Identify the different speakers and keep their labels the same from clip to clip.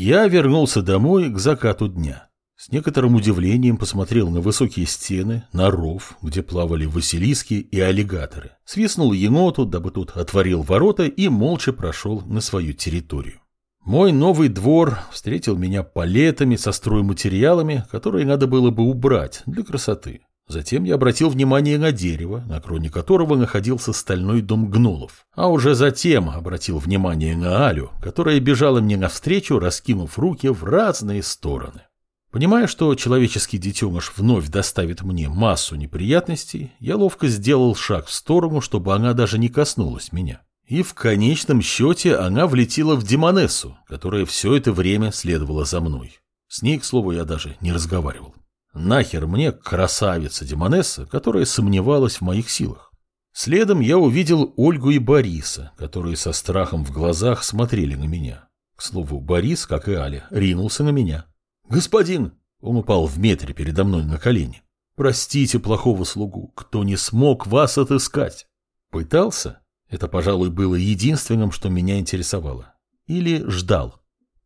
Speaker 1: Я вернулся домой к закату дня. С некоторым удивлением посмотрел на высокие стены, на ров, где плавали василиски и аллигаторы. Свистнул еноту, дабы тут отворил ворота и молча прошел на свою территорию. Мой новый двор встретил меня палетами со стройматериалами, которые надо было бы убрать для красоты. Затем я обратил внимание на дерево, на кроне которого находился стальной дом гнулов. А уже затем обратил внимание на Алю, которая бежала мне навстречу, раскинув руки в разные стороны. Понимая, что человеческий детеныш вновь доставит мне массу неприятностей, я ловко сделал шаг в сторону, чтобы она даже не коснулась меня. И в конечном счете она влетела в Демонессу, которая все это время следовала за мной. С ней, к слову, я даже не разговаривал. Нахер мне красавица Демонесса, которая сомневалась в моих силах. Следом я увидел Ольгу и Бориса, которые со страхом в глазах смотрели на меня. К слову, Борис, как и Аля, ринулся на меня. «Господин!» Он упал в метре передо мной на колени. «Простите плохого слугу, кто не смог вас отыскать». Пытался? Это, пожалуй, было единственным, что меня интересовало. Или ждал?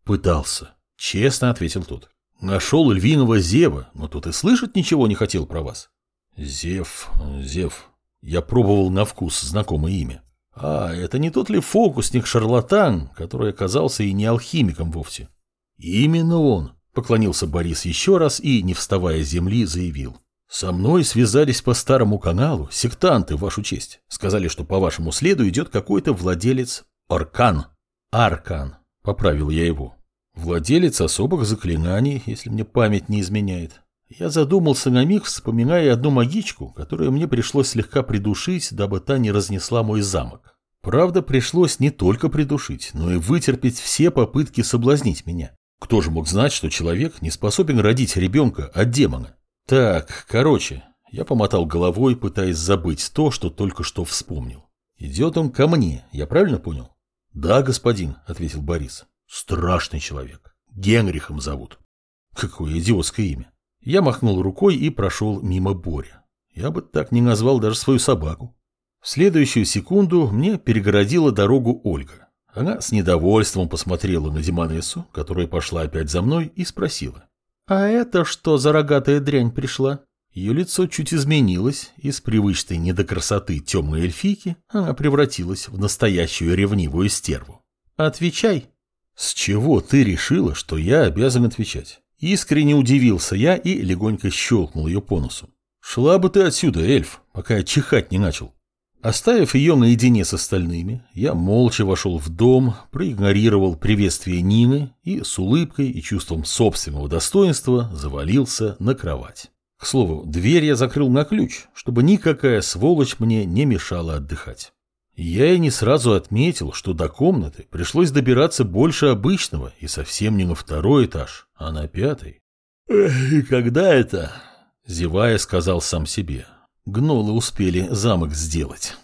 Speaker 1: Пытался. Честно ответил тот. Нашел львиного Зева, но тут и слышать ничего не хотел про вас. Зев, Зев. Я пробовал на вкус знакомое имя. А, это не тот ли фокусник-шарлатан, который оказался и не алхимиком вовсе? Именно он, поклонился Борис еще раз и, не вставая с земли, заявил. Со мной связались по старому каналу сектанты, вашу честь. Сказали, что по вашему следу идет какой-то владелец Аркан. Аркан, поправил я его. Владелец особых заклинаний, если мне память не изменяет. Я задумался на миг, вспоминая одну магичку, которую мне пришлось слегка придушить, дабы та не разнесла мой замок. Правда, пришлось не только придушить, но и вытерпеть все попытки соблазнить меня. Кто же мог знать, что человек не способен родить ребенка от демона? Так, короче, я помотал головой, пытаясь забыть то, что только что вспомнил. Идет он ко мне, я правильно понял? Да, господин, ответил Борис. Страшный человек. Генрихом зовут. Какое идиотское имя. Я махнул рукой и прошел мимо Боря. Я бы так не назвал даже свою собаку. В следующую секунду мне перегородила дорогу Ольга. Она с недовольством посмотрела на Диманессу, которая пошла опять за мной, и спросила. «А это что за рогатая дрянь пришла?» Ее лицо чуть изменилось, и с привычной не до красоты темной эльфийки она превратилась в настоящую ревнивую стерву. «Отвечай!» «С чего ты решила, что я обязан отвечать?» Искренне удивился я и легонько щелкнул ее по носу. «Шла бы ты отсюда, эльф, пока я чихать не начал». Оставив ее наедине с остальными, я молча вошел в дом, проигнорировал приветствие Нины и с улыбкой и чувством собственного достоинства завалился на кровать. К слову, дверь я закрыл на ключ, чтобы никакая сволочь мне не мешала отдыхать. Я и не сразу отметил, что до комнаты пришлось добираться больше обычного и совсем не на второй этаж, а на пятый. «И когда это?» – зевая, сказал сам себе. Гнолы успели замок сделать.